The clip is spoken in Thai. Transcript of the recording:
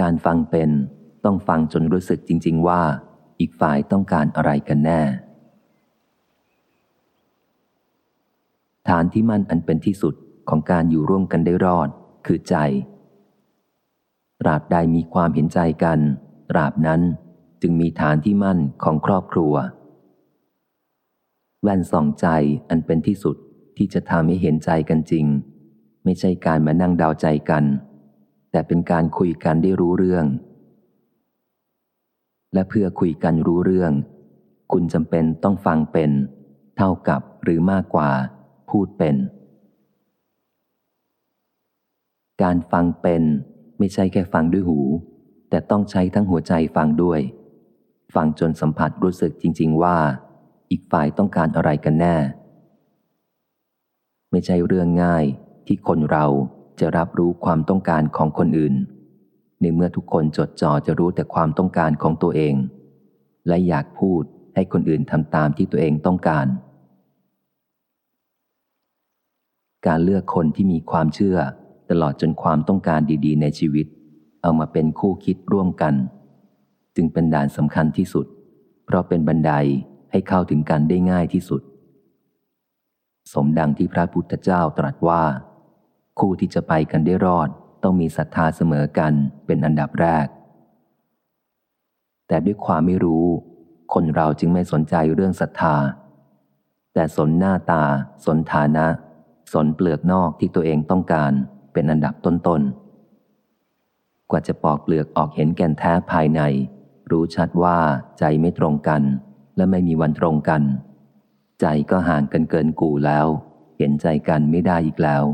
การฟังเป็นต้องฟังจนรู้สึกจริง ๆ ว่า อีกฝ่ายต้องการอะไรกันแน่ ฐานที่มั่นอันเป็นที่สุดของการอยู่ร่วมกันได้รอด คือใจ ตราบใดมีความเห็นใจกัน ตราบนั้นจึงมีฐานที่มั่นของครอบครัว แว่นส่องใจอันเป็นที่สุดที่จะทำให้เห็นใจกันจริง ไม่ใช่การมานั่งเดาใจกัน แต่เป็นการคุยกันได้รู้เรื่อง และเพื่อคุยกันรู้เรื่อง คุณจำเป็นต้องฟังเป็น เท่ากับหรือมากกว่า พูดเป็น การฟังเป็นไม่ใช่แค่ฟังด้วยหู แต่ต้องใช้ทั้งหัวใจฟังด้วย ฟังจนสัมผัสรู้สึกจริง ๆ ว่า อีกฝ่ายต้องการอะไรกันแน่ ไม่ใช่เรื่องง่ายที่คนเรา จะรับรู้ความต้องการของคนอื่น ในเมื่อทุกคนจดจ่อจะรู้แต่ความต้องการของตัวเอง และอยากพูดให้คนอื่นทำตามที่ตัวเองต้องการ การเลือกคนที่มีความเชื่อตลอดจนความต้องการดีๆ ในชีวิต เอามาเป็นคู่คิดร่วมกัน จึงเป็นด่านสำคัญที่สุด เพราะเป็นบันไดให้เข้าถึงกันได้ง่ายที่สุด สมดังที่พระพุทธเจ้าตรัสว่า คู่ที่จะไปกันได้รอด ต้องมีศรัทธาเสมอกันเป็นอันดับแรก แต่ด้วยความไม่รู้ คนเราจึงไม่สนใจเรื่องศรัทธา แต่สนหน้าตา สนฐานะ สนเปลือกนอกที่ตัวเองต้องการเป็นอันดับต้นๆ กว่าจะปอกเปลือกออกเห็นแก่นแท้ภายใน รู้ชัดว่าใจไม่ตรงกัน และไม่มีวันตรงกัน ใจก็ห่างกันเกินกูแล้ว เห็นใจกันไม่ได้อีกแล้ว